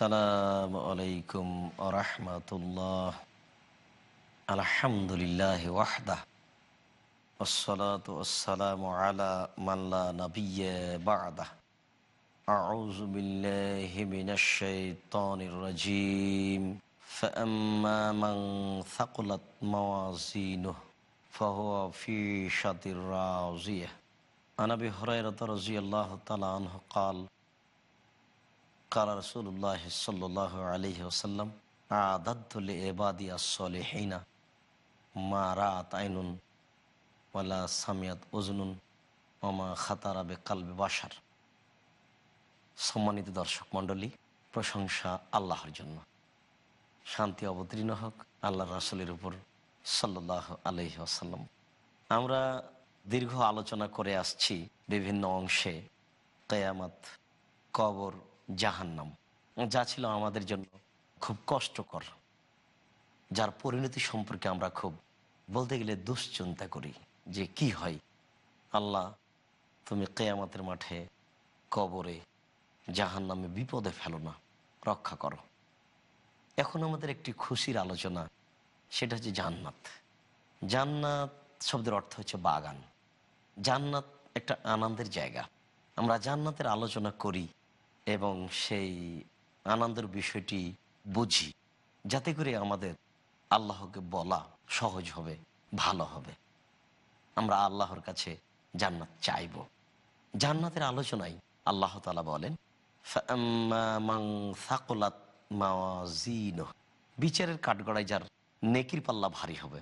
আসসালামু আলাইকুম আরহামতুল্লাহ আলহামদুলিল্লাহ ওয়াহদা والصلاة والسلام على من لا نبي بعده أعوذ بالله من الشيطان الرجيم فأما من ثقلت موازينه فهو في شط راضية عن أبي هريرة رضي الله تعالى عنه قال এবাদি মা রাত আইনুন ওয়ালা ওমা সম্মানিত দর্শক মণ্ডলী, প্রশংসা আল্লাহর জন্য। শান্তি অবতীর্ণ হোক আল্লাহ রাসুলের উপর সাল্লাহ আলহি আসাল্লাম আমরা দীর্ঘ আলোচনা করে আসছি বিভিন্ন অংশে। কেয়ামত, কবর জাহান্নাম। যা ছিল আমাদের জন্য খুব কষ্টকর, যার পরিণতি সম্পর্কে আমরা খুব, বলতে গেলে দুশ্চিন্তা করি যে কি হয়। আল্লাহ, তুমি কেয়ামতের মাঠে কবরে জাহান নামে বিপদে ফেলো না, রক্ষা করো। এখন আমাদের একটি খুশির আলোচনা, সেটা হচ্ছে জান্নাত। জান্নাত শব্দের অর্থ হচ্ছে বাগান। জান্নাত একটা আনন্দের জায়গা। আমরা জান্নাতের আলোচনা করি এবং সেই আনন্দের বিষয়টি বুঝি। যাতে করে আমাদের আল্লাহকে বলা সহজ হবে, ভালো হবে। আমরা আল্লাহর কাছে জান্নাত চাইব। জান্নাতের আলোচনায় আল্লাহ তালা বলেন, "ফাআম্মা মান বিচারের কাঠগড়ায় যার নেকির পাল্লা ভারী হবে,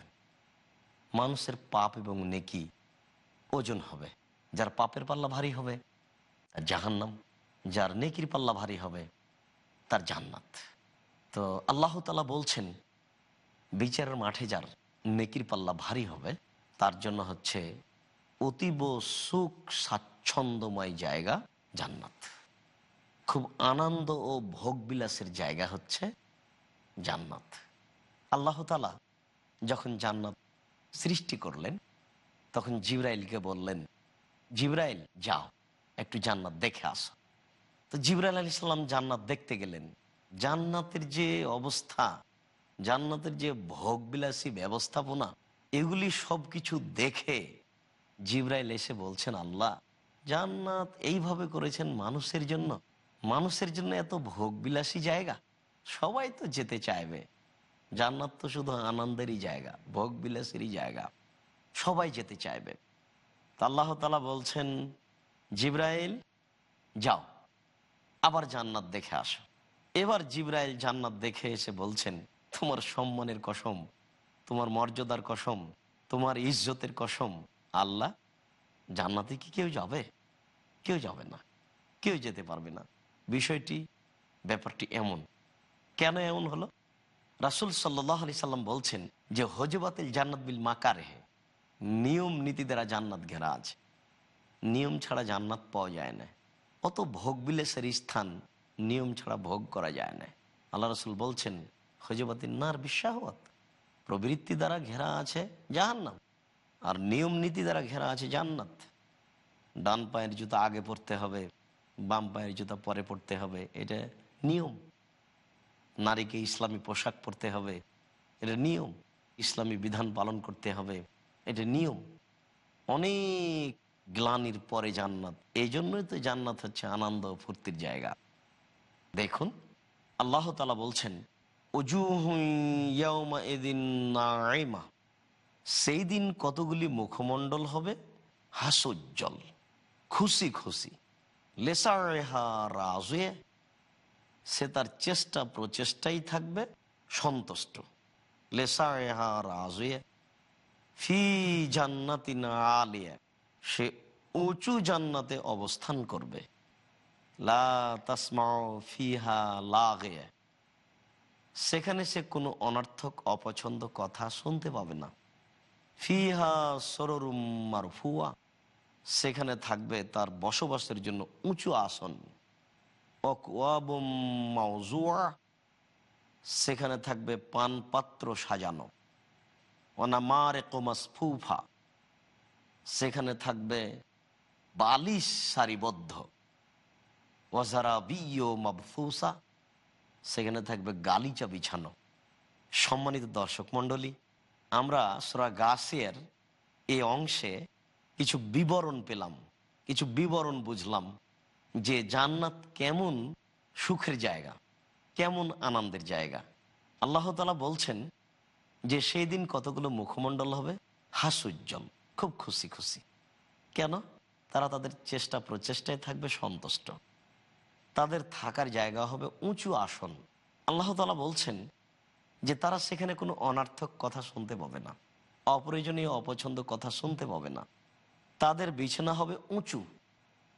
মানুষের পাপ এবং নেকি ওজন হবে। যার পাপের পাল্লা ভারী হবে জাহান্নাম যার নেকির পাল্লা ভারী হবে, তার জান্নাত। তো আল্লাহ তালা বলছেন, বিচারের মাঠে যার নেকির পাল্লা ভারী হবে, তার জন্য হচ্ছে অতীব সুখ স্বাচ্ছন্দ্যময় জায়গা জান্নাত। খুব আনন্দ ও ভোগবিলাসের জায়গা হচ্ছে জান্নাত। আল্লাহ তালা যখন জান্নাত সৃষ্টি করলেন, তখন জিব্রাইলকে বললেন, জিব্রাইল, যাও, একটু জান্নাত দেখে আসো। তো জিবরাল আলী সাল্লাম জান্নাত দেখতে গেলেন। জান্নাতের যে অবস্থা, জান্নাতের যে ভোগবিলাসী ব্যবস্থাপনা, এগুলি সব কিছু দেখে জিব্রাইল এসে বলছেন, আল্লাহ, জান্নাত এইভাবে করেছেন মানুষের জন্য। মানুষের জন্য এত ভোগবিলাসী জায়গা। সবাই তো যেতে চাইবে। জান্নাত তো শুধু আনন্দেরই জায়গা, ভোগবিলাসেরই জায়গা। সবাই যেতে চাইবে। তা আল্লাহ তালা বলছেন, জিব্রাইল, যাও। আবার জান্নাত দেখে আসো। এবার জিব্রাইল জান্নাত দেখে এসে বলছেন, তোমার সম্মানের কসম, তোমার মর্যাদার কসম, তোমার ইজ্জতের কসম, আল্লাহ জান্নাতে কি কেউ যাবে? কেউ যাবে না, কেউ যেতে পারবে না। বিষয়টি, ব্যাপারটি এমন। কেন এমন হলো? রাসুল সাল্লাহ আলি সাল্লাম বলছেন যে হজবাতিল জান্নাত বিল মাকারেহে নিয়ম নীতি দ্বারা জান্নাত ঘেরা আছে। নিয়ম ছাড়া জান্নাত পাওয়া যায় না। অত ভোগ বিলাসের স্থান নিয়ম ছাড়া ভোগ করা যায় না। আল্লাহ রসুল বলছেন হজবাতিল নার বিশ্বাহত প্রবৃত্তি দ্বারা ঘেরা আছে জাহান্নাম, আর নিয়ম নীতি দ্বারা ঘেরা আছে জান্নাত। ডান পায়ের জুতা আগে পড়তে হবে, বাম পায়ের জুতা পরে পড়তে হবে, এটা নিয়ম। নারীকে ইসলামী পোশাক পরতে হবে, এটা নিয়ম। ইসলামী বিধান পালন করতে হবে, এটা নিয়ম। অনেক গ্লানির পরে জান্নাত। এই জন্যই তো জান্নাত হচ্ছে আনন্দ ফুর্তির জায়গা। দেখুন, আল্লাহ তালা বলছেন সেই দিন কতগুলি মুখমণ্ডল হবে? হাসুজ্জ্বল, খুশি খুশি। সে তার চেষ্টা প্রচেষ্টাই থাকবে, সন্তুষ্ট। লেসারেহা রাজে ফি জান্নাতিন আলিয়া। সে উঁচু জান্নাতে অবস্থান করবে। লা ফিহা সেখানে সে কোনো অনর্থক, অপছন্দ কথা শুনতে পাবে না। ফিহা সররুম মারফুয়া। সেখানে থাকবে তার বসবাসের জন্য উঁচু আসন। মাউজুয়া সেখানে থাকবে পান পাত্র সাজানো। অনামারে কোমাস ফুফা সেখানে থাকবে বালিশ সারিবদ্ধ। ওয়াজারা বিয় মাবফুসা সেখানে থাকবে গালিচা বিছানো। সম্মানিত দর্শক মণ্ডলী, আমরা সোরা গাছের এই অংশে কিছু বিবরণ পেলাম, কিছু বিবরণ বুঝলাম যে জান্নাত কেমন সুখের জায়গা, কেমন আনন্দের জায়গা। আল্লাহ তালা বলছেন যে সেই দিন কতগুলো মুখমণ্ডল হবে? হাসুজ্জ্বল। খুব খুশি খুশি। কেন? তারা তাদের চেষ্টা, প্রচেষ্টায় থাকবে সন্তুষ্ট। তাদের থাকার জায়গা হবে উঁচু আসন। আল্লাহ তালা বলছেন যে, তারা সেখানে কোনো অনার্থক কথা শুনতে পাবে না, অপ্রয়োজনীয়, অপছন্দ কথা শুনতে পাবে না। তাদের বিছানা হবে উঁচু।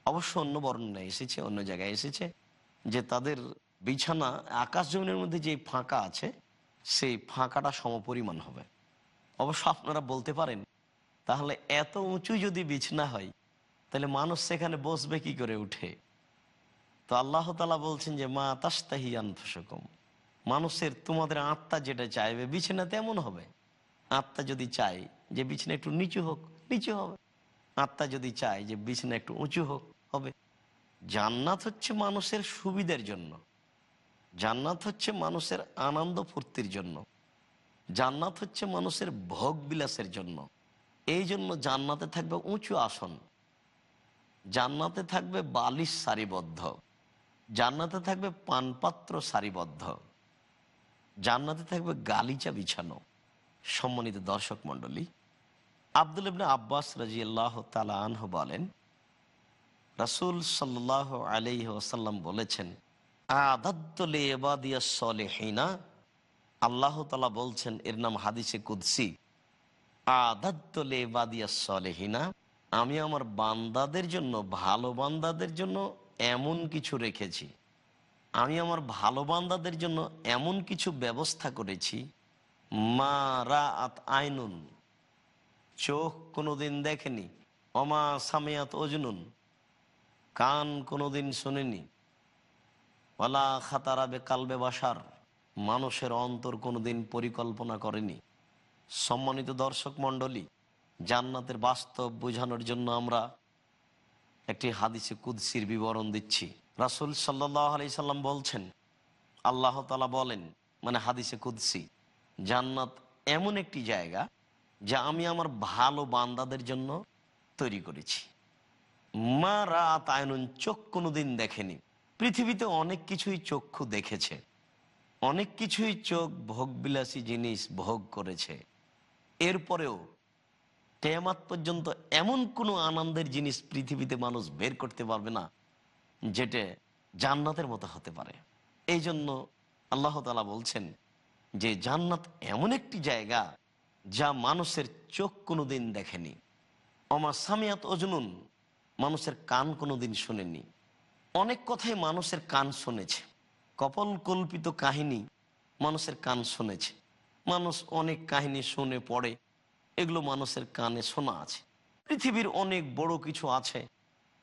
অবশ্য অন্য বর্ণনা এসেছে, অন্য জায়গায় এসেছে যে, তাদের বিছানা আকাশ জমিনের মধ্যে যে ফাঁকা আছে, সেই ফাঁকাটা সমপরিমাণ হবে। অবশ্য আপনারা বলতে পারেন তাহলে এত উঁচু যদি বিছানা হয়, তাহলে মানুষ সেখানে বসবে কি করে উঠে? তো আল্লাহ তালা বলছেন যে, মা তাস্তাহি আনফসকম। মানুষের তোমাদের আত্মা যেটা চাইবে, বিছানা তেমন হবে। আত্মা যদি চায় যে বিছানা একটু নিচু হোক, নিচু হবে। আত্মা যদি চায় যে বিছানা একটু উঁচু হোক, হবে। জান্নাত হচ্ছে মানুষের সুবিধার জন্য। জান্নাত হচ্ছে মানুষের আনন্দ ফুর্তির জন্য। জান্নাত হচ্ছে মানুষের ভোগ বিলাসের জন্য। এই জন্য জান্নাতে থাকবে উঁচু আসন। জান্নাতে থাকবে বালিশ সারিবদ্ধ। জান্নাতে থাকবে পানপাত্র সারিবদ্ধ। জান্নাতে থাকবে গালিচা বিছানো। সম্মানিত দর্শক মণ্ডলী, আব্দুল ইবনে আব্বাস রাজি আল্লাহ আনহ বলেন, রাসুল সাল্লাহ আলাইহি ওসাল্লাম বলেছেন আদাদ্দলে এবাদিয়া সলেহিনা। আল্লাহ তালা বলছেন, এর নাম হাদিসে কুদ্সি। সলেহিনা আমি আমার বান্দাদের জন্য, ভালো বান্দাদের জন্য এমন কিছু রেখেছি। আমি আমার ভালো বান্দাদের জন্য এমন কিছু ব্যবস্থা করেছি। মা রা আত আইনুন, চোখ কোনোদিন দেখেনি। অমা সামিয়াত অজনুন, কান কোনোদিন শোনেনি। ওলা খাতারাবে কালবে বাসার মানুষের অন্তর কোনোদিন পরিকল্পনা করেনি। সম্মানিত দর্শক মণ্ডলী, জান্নাতের বাস্তব বোঝানোর জন্য আমরা একটি হাদিসে কুদ্সির বিবরণ দিচ্ছি। রাসুল সাল্লাহ আলি সাল্লাম বলছেন, আল্লাহ তালা বলেন মানে হাদিসে কুদ্সি, জান্নাত এমন একটি জায়গা যা আমি আমার ভালো বান্দাদের জন্য তৈরি করেছি। মা রাত আয়নুন চোখ কোনোদিন দেখেনি। পৃথিবীতে অনেক কিছুই চক্ষু দেখেছে। অনেক কিছুই চোখ ভোগবিলাসী জিনিস ভোগ করেছে। এরপরেও কেয়ামাত পর্যন্ত এমন কোনো আনন্দের জিনিস পৃথিবীতে মানুষ বের করতে পারবে না, যেটা জান্নাতের মতো হতে পারে। এই জন্য আল্লাহ তালা বলছেন যে জান্নাত এমন একটি জায়গা যা মানুষের চোখ কোনোদিন দেখেনি। অমা সামিয়াত অজনুন মানুষের কান কোনোদিন শোনেনি। অনেক কথাই মানুষের কান শুনেছে। কপল কল্পিত কাহিনী মানুষের কান শুনেছে। মানুষ অনেক কাহিনী শুনে পড়ে। এগুলো মানুষের কানে শোনা আছে। পৃথিবীর অনেক বড় কিছু আছে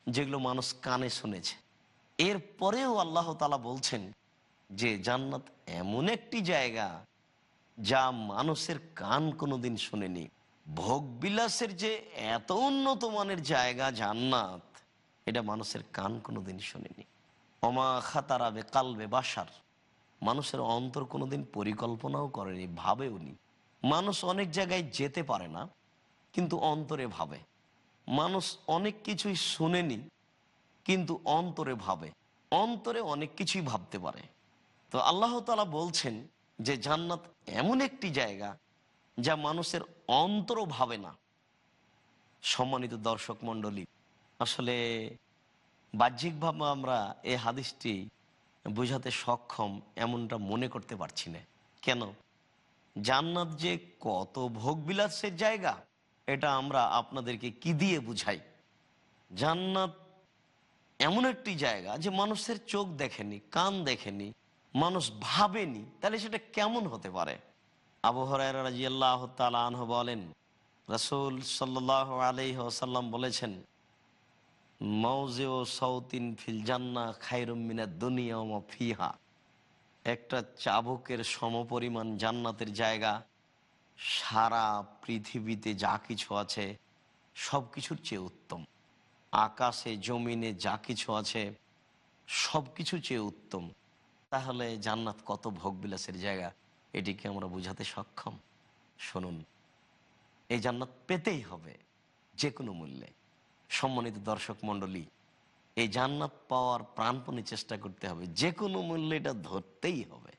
যেগুলো মানুষ কানে শুনেছে। এরপরেও আল্লাহ তালা বলছেন যে, জান্নাত এমন একটি জায়গা যা মানুষের কান কোনোদিন শোনেনি। ভোগবিলাসের যে এত উন্নত মানের জায়গা জান্নাত, এটা মানুষের কান কোনোদিন শোনেনি। অমা খাতারাবে কালবে বাসার মানুষের অন্তর কোনোদিন পরিকল্পনাও করেনি, ভাবেও নি। মানুষ অনেক জায়গায় যেতে পারে না, কিন্তু অন্তরে ভাবে। মানুষ অনেক কিছুই শুনেনি, কিন্তু অন্তরে ভাবে। অন্তরে অনেক কিছুই ভাবতে পারে। তো আল্লাহ তালা বলছেন যে, জান্নাত এমন একটি জায়গা যা মানুষের অন্তরও ভাবে না। সম্মানিত দর্শক মণ্ডলী, আসলে বাহ্যিকভাবে আমরা এই হাদিসটি বোঝাতে সক্ষম এমনটা মনে করতে পারছি না। কেন? জান্নাত যে কত ভোগবিলাসের জায়গা, এটা আমরা আপনাদেরকে কি দিয়ে বুঝাই? জান্নাত এমন একটি জায়গা যে মানুষের চোখ দেখেনি, কান দেখেনি, মানুষ ভাবেনি, তাহলে সেটা কেমন হতে পারে? আনহ বলেন, রসুল সাল্লাহ আলহ্লাম বলেছেন মৌজেও সৌতিন ফিল জান্না দুনিয়া ওমা ফিহা। একটা চাবুকের সমপরিমাণ জান্নাতের জায়গা, সারা পৃথিবীতে যা কিছু আছে, সব কিছুর চেয়ে উত্তম। আকাশে, জমিনে যা কিছু আছে, সব কিছু চেয়ে উত্তম। তাহলে জান্নাত কত ভোগবিলাসের জায়গা, এটিকে আমরা বুঝাতে সক্ষম? শুনুন, এই জান্নাত পেতেই হবে যে কোনো মূল্যে। সম্মানিত দর্শক মণ্ডলী, এই জান্নাত পাওয়ার প্রাণপণে চেষ্টা করতে হবে। যে কোনো মূল্যে এটা ধরতেই হবে।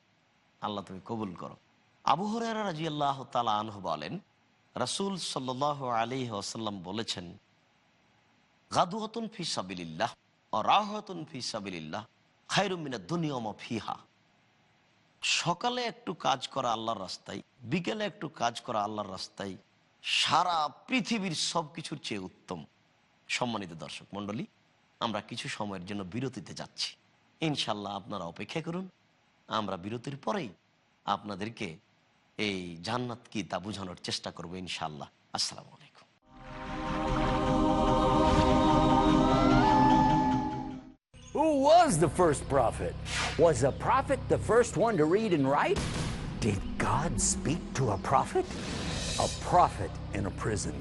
আল্লাহ তুমি কবুল করো। আবু রাজি আল্লাহ তালা আনহ বলেন, রাসুল সাল্লাহ আলী আসাল্লাম বলেছেন গাদুয়াতুন ফি সাবিল্লাহ ও রাহতুন ফি সাবিল্লাহ খাইরুমিনা দুনিয়মা ফিহা। সকালে একটু কাজ করা আল্লাহর রাস্তায়, বিকেলে একটু কাজ করা আল্লাহর রাস্তায় সারা পৃথিবীর সব কিছুর চেয়ে উত্তম। সম্মানিত দর্শক মণ্ডলী, আমরা কিছু সময়ের জন্য বিরতিতে যাচ্ছি ইনশাল্লাহ আপনারা অপেক্ষা করুন আমরা বিরতির পরেই আপনাদেরকে এই জান্নাত কি তা বোঝানোর চেষ্টা করব ইনশাল্লাহ আসসালামু আলাইকুম Who was the first prophet? Was a prophet the first one to read and write? Did God speak to a prophet? A prophet in a prison.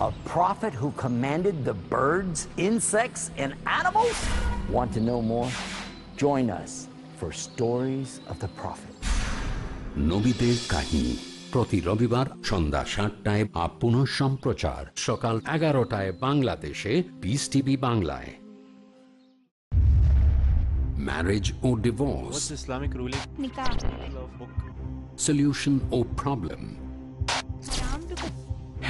A prophet who commanded the birds, insects, and animals? Want to know more? Join us for Stories of the Prophet. নবীদের কাহিনী প্রতি রবিবার সন্ধ্যা সাতটায় up পুনঃ সম্প্রচার সকাল এগারোটায় বাংলাদেশে পিস টিভি বাংলায় marriage O divorce What's Islamic ruling? Nikah. Love book. solution or problem Islam to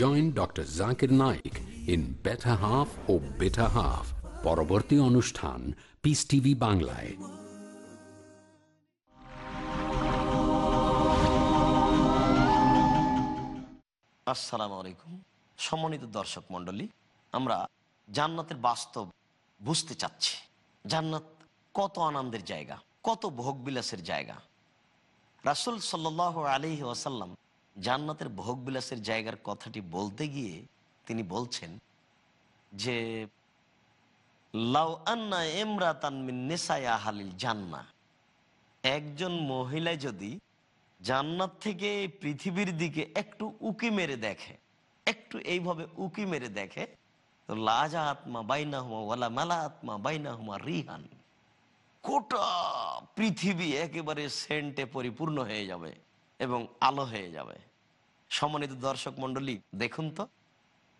Join doctor Zakir Naik in Better Half ও Bitter Half. পরবর্তী অনুষ্ঠান পিস টিভি বাংলায় আসসালামু আলাইকুম। সম্মানিত দর্শক মণ্ডলী, আমরা জান্নাতের বাস্তব বুঝতে চাচ্ছি। জান্নাত কত আনন্দের জায়গা, কত ভোগবিলাসের জায়গা। রাসুল সাল্লাহ আলহি ওয়াসাল্লাম জান্নাতের ভোগবিলাসের জায়গার কথাটি বলতে গিয়ে তিনি বলছেন যে, লাউ আন্না হালিল জান্না। একজন মহিলা যদি জান্নাত থেকে পৃথিবীর দিকে একটু উকি মেরে দেখে, একটু এইভাবে উকি মেরে দেখে, তো লাজা আত্মা বাইনা হুমা ওয়ালা মালা আত্মা বাইনা হুমা রিহান। গোটা পৃথিবী একেবারে সেন্টে পরিপূর্ণ হয়ে যাবে এবং আলো হয়ে যাবে। সম্মানিত দর্শক মণ্ডলী, দেখুন তো,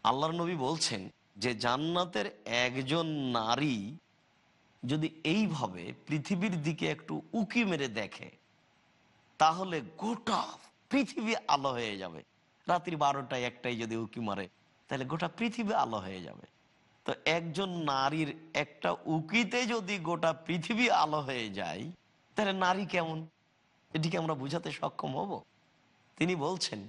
আল্লাহর নবী বলছেন যে জান্নাতের একজন নারী যদি এইভাবে পৃথিবীর দিকে একটু উকি মেরে দেখে, তাহলে গোটা পৃথিবী আলো হয়ে যাবে। রাত্রি বারোটায় একটাই যদি উকি মারে, তাহলে গোটা পৃথিবী আলো হয়ে যাবে। তো একজন নারীর একটা উকিতে যদি গোটা পৃথিবী আলো হয়ে যায়, তাহলে নারী কেমন? এটিকে আমরা বুঝাতে সক্ষম হব। তিনি বলছেন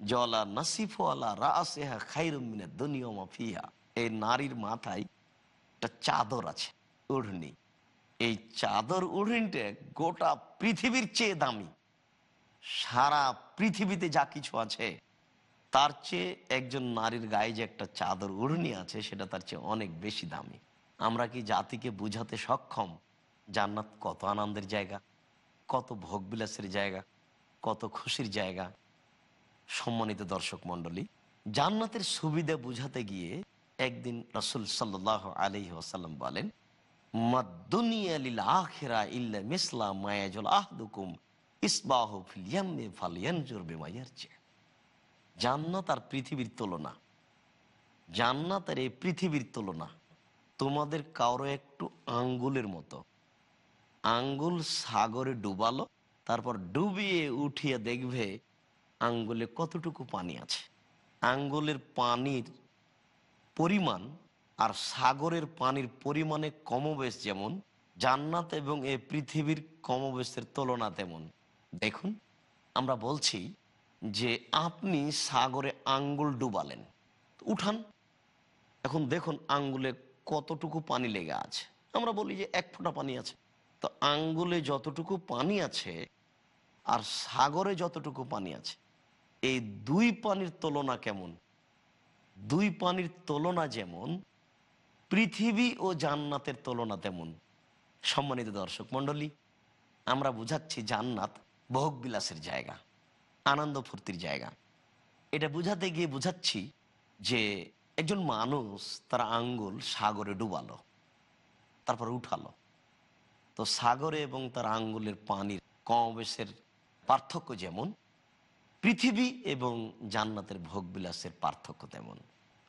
জলা নাসিফওয়ালা রাসেহা খাইরুমিনা দুনিয়া মাফিয়া এই নারীর মাথায় একটা চাদর আছে, উড়নি। এই চাদর উড়নিটা গোটা পৃথিবীর চেয়ে দামি। সারা পৃথিবীতে যা কিছু আছে, তার চেয়ে একজন নারীর গায়ে যে একটা চাদর উড়নি আছে, সেটা তার চেয়ে অনেক বেশি দামি। আমরা কি জাতিকে বুঝাতে সক্ষম? জান্নাত কত আনন্দের জায়গা, কত ভোগবিলাসের জায়গা, কত খুশির জায়গা সম্মানিত দর্শক মন্ডলী জান্নাতের সুবিধা বুঝাতে গিয়ে একদিন রসুল সাল্লাহ আলি ওসাল্লাম বলেন "মাদ্দুনিয়া লিল আখিরা ইল্লা মিসলা মায়াজুল আহদুকুম ইসবাহু ফিল ইয়াম্মি ফালয়ানজুর বিমা জান্নাত আর পৃথিবীর তুলনা, জান্নাত আর এই পৃথিবীর তুলনা তোমাদের কারও একটু আঙ্গুলের মতো। আঙ্গুল সাগরে ডুবালো, তারপর ডুবিয়ে উঠিয়ে দেখবে আঙ্গুলে কতটুকু পানি আছে? আঙ্গুলের পানির পরিমাণ আর সাগরের পানির পরিমাণে কমবেশ যেমন, জান্নাত এবং এই পৃথিবীর কমবেশের তুলনা তেমন। দেখুন, আমরা বলছি যে আপনি সাগরে আঙ্গুল ডুবালেন। উঠান। এখন দেখুন আঙ্গুলে কতটুকু পানি লেগে আছে। আমরা বলি যে এক ফোঁটা পানি আছে। তো আঙ্গুলে যতটুকু পানি আছে আর সাগরে যতটুকু পানি আছে এই দুই পানির তুলনা কেমন? দুই পানির তুলনা যেমন, পৃথিবী ও জান্নাতের তুলনা তেমন। সম্মানিত দর্শক মণ্ডলী, আমরা বুঝাচ্ছি জান্নাত ভোগ বিলাসের জায়গা, আনন্দ ফুর্তির জায়গা। এটা বুঝাতে গিয়ে বুঝাচ্ছি যে একজন মানুষ তার আঙ্গুল সাগরে ডুবালো, তারপর উঠালো। তো সাগরে এবং তার আঙ্গুলের পানির কমবেশের পার্থক্য যেমন পৃথিবী এবং জান্নাতের ভোগবিলাসের পার্থক্য তেমন।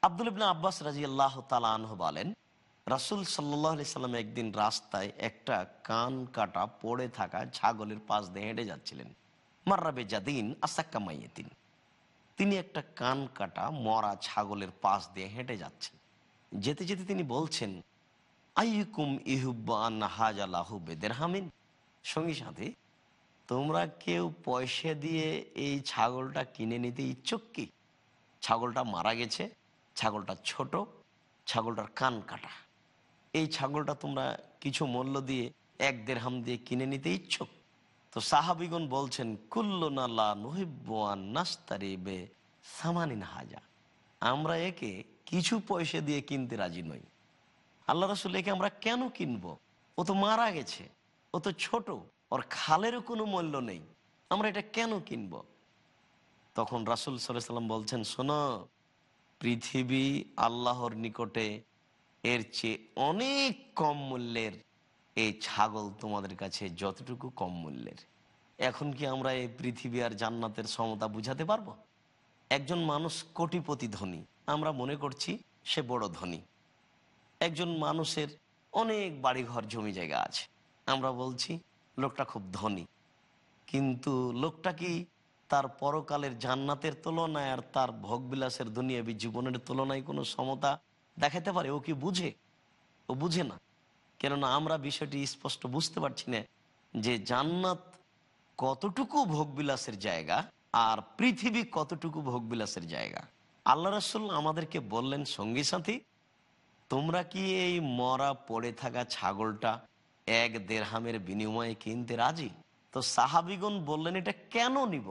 আব্দুল ইবনা আব্বাস রাজি আল্লাহ তালাহ বলেন, রাসুল সাল্লি সাল্লাম একদিন রাস্তায় একটা কান কাটা পড়ে থাকা ছাগলের পাশ দিয়ে হেঁটে যাচ্ছিলেন। মার্রাবে জাদিন আসাক্কা মাইয়েতিন। তিনি একটা কান কাটা মরা ছাগলের পাশ দিয়ে হেঁটে যাচ্ছেন। যেতে যেতে তিনি বলছেন আইকুম ইহুব্বান হাজা লাহু বেদের হামিন সঙ্গী সাথে তোমরা কেউ পয়সা দিয়ে এই ছাগলটা কিনে নিতে ইচ্ছুক কি? ছাগলটা মারা গেছে, ছাগলটা ছোট, ছাগলটার কান কাটা। এই ছাগলটা তোমরা কিছু মূল্য দিয়ে এক দেড়হাম দিয়ে কিনে নিতে ইচ্ছুক? তো সাহাবিগুন বলছেন কুল্লনাল্লা নহিবান নাস্তারি বে সামানিন হাজা। আমরা একে কিছু পয়সা দিয়ে কিনতে রাজি নই। আল্লাহ রসুল একে আমরা কেন কিনবো? ও তো মারা গেছে, ও তো ছোট। ওর খালেরও কোনো মূল্য নেই। আমরা এটা কেন কিনব? তখন রাসুল সাল্লাম বলছেন, শোনো, পৃথিবী আল্লাহর নিকটে এর চেয়ে অনেক কম মূল্যের এই ছাগল তোমাদের কাছে যতটুকু কম মূল্যের। এখন কি আমরা এই পৃথিবী আর জান্নাতের সমতা বুঝাতে পারব? একজন মানুষ কোটিপতি ধনী, আমরা মনে করছি সে বড় ধনী। একজন মানুষের অনেক বাড়িঘর, জমি জায়গা আছে। আমরা বলছি লোকটা খুব ধনী। কিন্তু লোকটা কি তার পরকালের জান্নাতের তুলনায় আর তার ভোগবিলাসের দুনিয়াবী জীবনের তুলনায় কোনো সমতা দেখাতে পারে? ও কি বুঝে? ও বুঝে না। কেননা আমরা বিষয়টি স্পষ্ট বুঝতে পারছি না যে জান্নাত কতটুকু ভোগবিলাসের জায়গা আর পৃথিবী কতটুকু ভোগবিলাসের জায়গা। আল্লাহ রসুল আমাদেরকে বললেন, সঙ্গী সাথী, তোমরা কি এই মরা পড়ে থাকা ছাগলটা এক দেড়হামের বিনিময়ে কিনতে রাজি? তো সাহাবিগুন বললেন, এটা কেন নিব?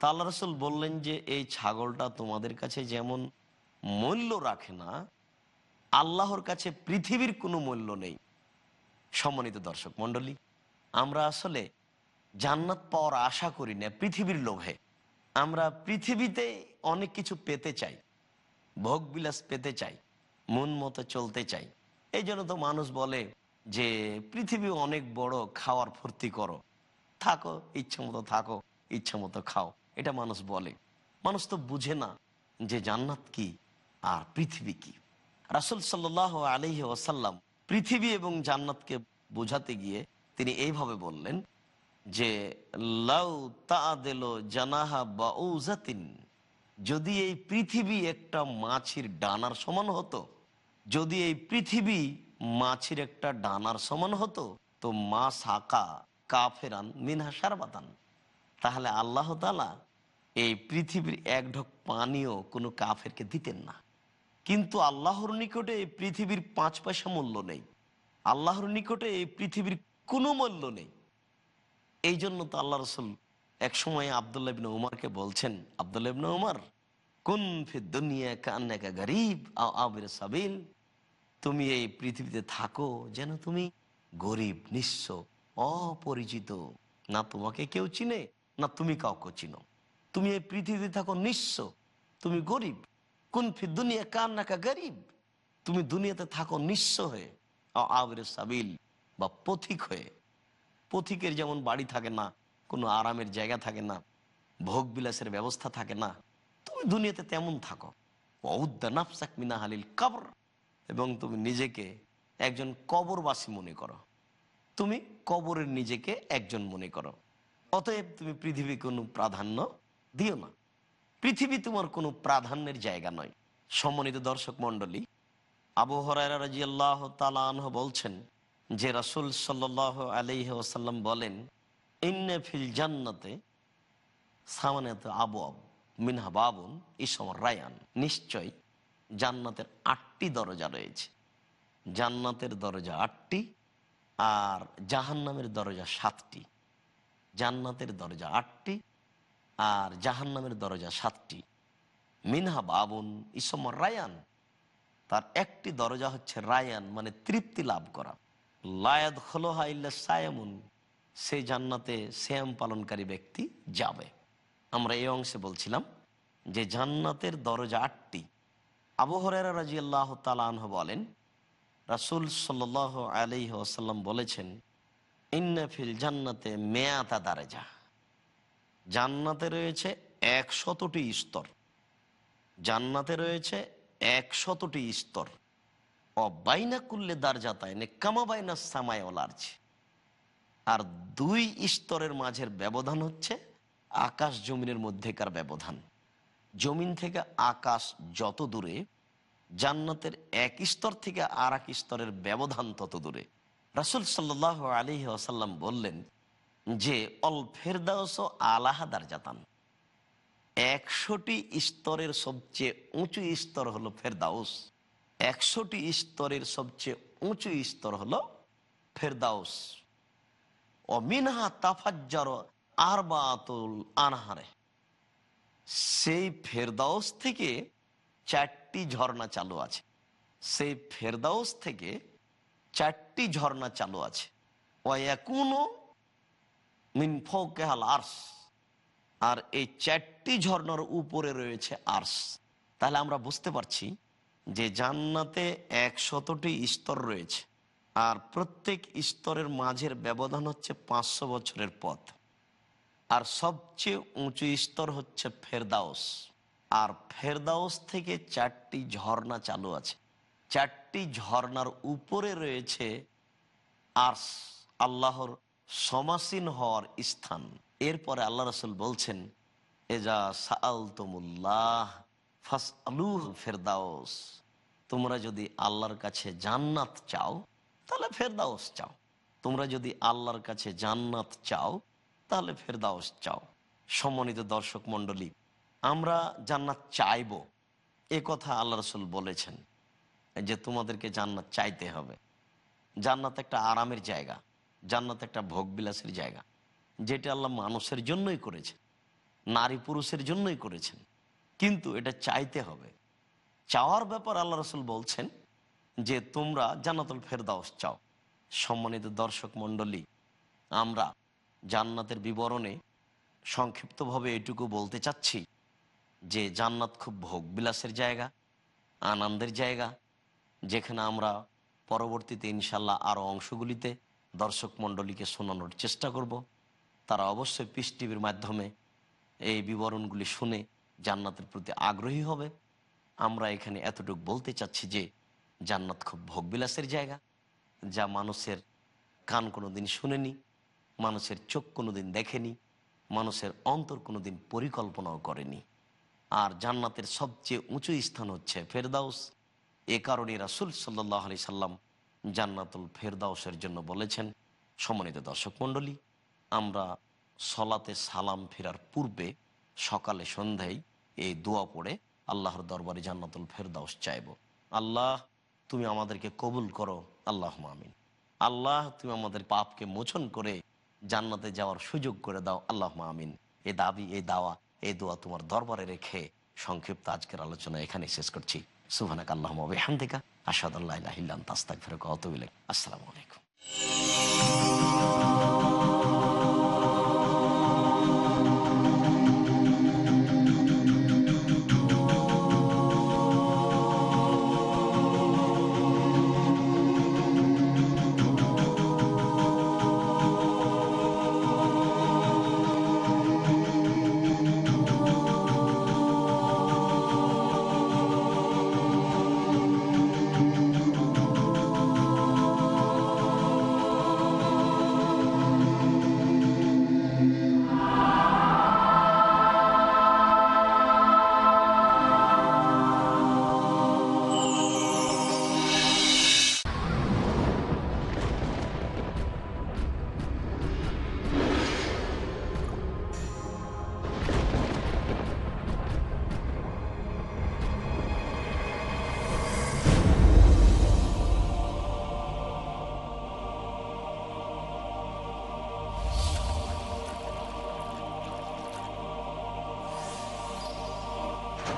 তা আল্লাহ রসুল বললেন যে, এই ছাগলটা তোমাদের কাছে যেমন মূল্য রাখে না, আল্লাহর কাছে পৃথিবীর কোনো মূল্য নেই। সম্মানিত দর্শক মন্ডলী আমরা আসলে জান্নাত পাওয়ার আশা করি না, পৃথিবীর লোভে। আমরা পৃথিবীতে অনেক কিছু পেতে চাই, ভোগবিলাস পেতে চাই, মন মতো চলতে চাই। এই জন্য তো মানুষ বলে যে পৃথিবী অনেক বড়, খাওয়ার ফুর্তি করো। থাকো, ইচ্ছা মতো থাকো, ইচ্ছা মতো খাও। এটা মানুষ বলে। মানুষ তো বুঝে না যে জান্নাত কি আর পৃথিবী কি। রাসুল সাল্লাহ আলহি ওসাল্লাম পৃথিবী এবং জান্নাতকে বোঝাতে গিয়ে তিনি এইভাবে বললেন যে, লাউ তাদেল জানাহা বা ঔজাতিন যদি এই পৃথিবী একটা মাছির ডানার সমান হতো, যদি এই পৃথিবী মাছির একটা ডানার সমান হতো। তো মা সাকা, কাফেরান, মিনহা সারবাতান তাহলে আল্লাহ তালা এই পৃথিবীর এক ঢোক পানিও কোনো কাফেরকে দিতেন না। কিন্তু আল্লাহর নিকটে এই পৃথিবীর পাঁচ পয়সা মূল্য নেই। আল্লাহর নিকটে এই পৃথিবীর কোনো মূল্য নেই। এই জন্য তো আল্লাহ রসুল এক সময় আবদুল্লাহ ইবনে উমারকে বলছেন, আবদুল্লাহ ইবনে উমার, কোন ফি দুনিয়া কান্নাকা গরিব আবির সাবিল। তুমি এই পৃথিবীতে থাকো যেন তুমি গরিব, নিঃস্ব, অপরিচিত। না তোমাকে কেউ চিনে, না তুমি কাউকে চিনো। তুমি এই পৃথিবীতে থাকো নিঃস্ব, তুমি গরিব। কোন দুনিয়া কান্নাকা গরিব। তুমি দুনিয়াতে থাকো নিঃস্ব হয়ে আবির সাবিল বা পথিক হয়ে। পথিকের যেমন বাড়ি থাকে না, কোনো আরামের জায়গা থাকে না, ভোগ বিলাসের ব্যবস্থা থাকে না, তুমি দুনিয়াতে তেমন থাকো। নাফসাক মিনা হালিল কবর। এবং তুমি নিজেকে একজন কবরবাসী মনে করো। তুমি কবরের নিজেকে একজন মনে করো। অতএব তুমি পৃথিবী কোনো প্রাধান্য দিও না। পৃথিবী তোমার কোনো প্রাধান্যের জায়গা নয়। সম্মানিত দর্শক মণ্ডলী, আবু বলছেন যে রাসুল সাল্লাহ আলহ বলেন, ইন্নে ফিল জান্নাতে সামানিয়ত আবু আব মিনহা বাবুন ইসম রায়ান। নিশ্চয় জান্নাতের আটটি দরজা রয়েছে। জান্নাতের দরজা আটটি আর জাহান্নামের দরজা সাতটি। জান্নাতের দরজা আটটি আর জাহান্নামের দরজা সাতটি। মিনহা বাবুন ইসম রায়ান। তার একটি দরজা হচ্ছে রায়ান মানে তৃপ্তি লাভ করা। লায়াদ খোলোহা ইল্লা সায়ামুন। সেই জান্নাতে শ্যাম পালনকারী ব্যক্তি যাবে। আমরা এই অংশে বলছিলাম যে জান্নাতের দরজা আটটি। আবহরেরা রাজি আল্লাহ তালাহ বলেন, রাসুল সাল আলি আসাল্লাম বলেছেন ইন্নাফিল জান্নাতে মেয়াতা দারেজা। জান্নাতে রয়েছে একশতটি স্তর। জান্নাতে রয়েছে একশতটি স্তর। অবাইনা কুল্লে দার যাতায় নেকামা বাইনা সামায় ওলার্জ আর দুই স্তরের মাঝের ব্যবধান হচ্ছে আকাশ জমিনের মধ্যেকার ব্যবধান। জমিন থেকে আকাশ যত দূরে, জান্নাতের এক স্তর থেকে আর এক স্তরের ব্যবধান তত দূরে। রাসুল সাল্লাহ আলী আসাল্লাম বললেন যে, অল ফেরদাউস আলাহাদার জাতান একশোটি স্তরের সবচেয়ে উঁচু স্তর হলো ফেরদাউস। একশোটি স্তরের সবচেয়ে উঁচু স্তর হলো ফেরদাউস। অমিনহা তাফাজ্জার আর বাতুল আনহারে। সেই ফেরদাউস থেকে চারটি ঝর্ণা চালু আছে। সেই ফেরদাউস থেকে চারটি ঝর্ণা চালু আছে। আর্স আর এই চারটি ঝর্ণার উপরে রয়েছে আর্স তাহলে আমরা বুঝতে পারছি যে জান্নাতে একশতটি স্তর রয়েছে। আর প্রত্যেক স্তরের মাঝের ব্যবধান হচ্ছে পাঁচশো বছরের পথ। আর সবচেয়ে উঁচু স্তর হচ্ছে ফেরদাউস। আর ফেরদাউস থেকে চারটি ঝর্ণা চালু আছে। চারটি ঝর্ণার উপরে রয়েছে আর্স, আল্লাহর সমাসীন হওয়ার স্থান। এরপরে আল্লাহ রসুল বলছেন, এজা সাল তমুল্লাহ ফাস আলুহ ফেরদাউস। তোমরা যদি আল্লাহর কাছে জান্নাত চাও, তাহলে ফেরদাউস চাও। তোমরা যদি আল্লাহর কাছে জান্নাত চাও তাহলে ফেরদাউস চাও, সম্মানিত দর্শক মণ্ডলী। আমরা জান্নাত চাইব। এ কথা আল্লাহ রসুল বলেছেন যে, তোমাদেরকে জান্নাত চাইতে হবে। জান্নাত একটা আরামের জায়গা, জান্নাত একটা ভোগবিলাসের জায়গা, যেটা আল্লাহ মানুষের জন্যই করেছে নারী পুরুষের জন্যই করেছেন। কিন্তু এটা চাইতে হবে। চাওয়ার ব্যাপার আল্লাহ রসুল বলছেন যে, তোমরা জান্নাতুল ফেরদাউস চাও। সম্মানিত দর্শক মণ্ডলী, আমরা জান্নাতের বিবরণে সংক্ষিপ্তভাবে এটুকু বলতে চাচ্ছি যে জান্নাত খুব ভোগ বিলাসের জায়গা, আনন্দের জায়গা, যেখানে আমরা পরবর্তীতে ইনশাল্লাহ আরও অংশগুলিতে দর্শক মণ্ডলীকে শোনানোর চেষ্টা করব। তারা অবশ্যই পিস টিভির মাধ্যমে এই বিবরণগুলি শুনে জান্নাতের প্রতি আগ্রহী হবে। আমরা এখানে এতটুকু বলতে চাচ্ছি যে জান্নাত খুব ভোগবিলাসের জায়গা, যা মানুষের কান কোনো দিন শুনেনি। মানুষের চোখ কোনোদিন দেখেনি, মানুষের অন্তর কোনোদিন পরিকল্পনাও করেনি। আর জান্নাতের সবচেয়ে উঁচু স্থান হচ্ছে ফেরদাউস। এ কারণে রাসুল সাল্লাহ আলি সাল্লাম জান্নাতুল ফেরদাউসের জন্য বলেছেন, সম্মানিত দর্শক মণ্ডলী, আমরা সলাতে সালাম ফেরার পূর্বে সকালে সন্ধ্যায় এই দোয়া পড়ে আল্লাহর দরবারে জান্নাতুল ফেরদাউস চাইব। আল্লাহ, তুমি আমাদেরকে কবুল করো। আল্লাহ মামিন আল্লাহ, তুমি আমাদের পাপকে মোচন করে জান্নাতে যাওয়ার সুযোগ করে দাও। আল্লাহ আমিন। এ দাবি এই দাওয়া এই দোয়া তোমার দরবারে রেখে সংক্ষিপ্ত আজকের আলোচনা এখানে শেষ করছি। সুহানাক আল্লাহ হামদিকা আসাদ আল্লাহ তাস্তাক ফেরক অতবিল আসসালামু আলাইকুম।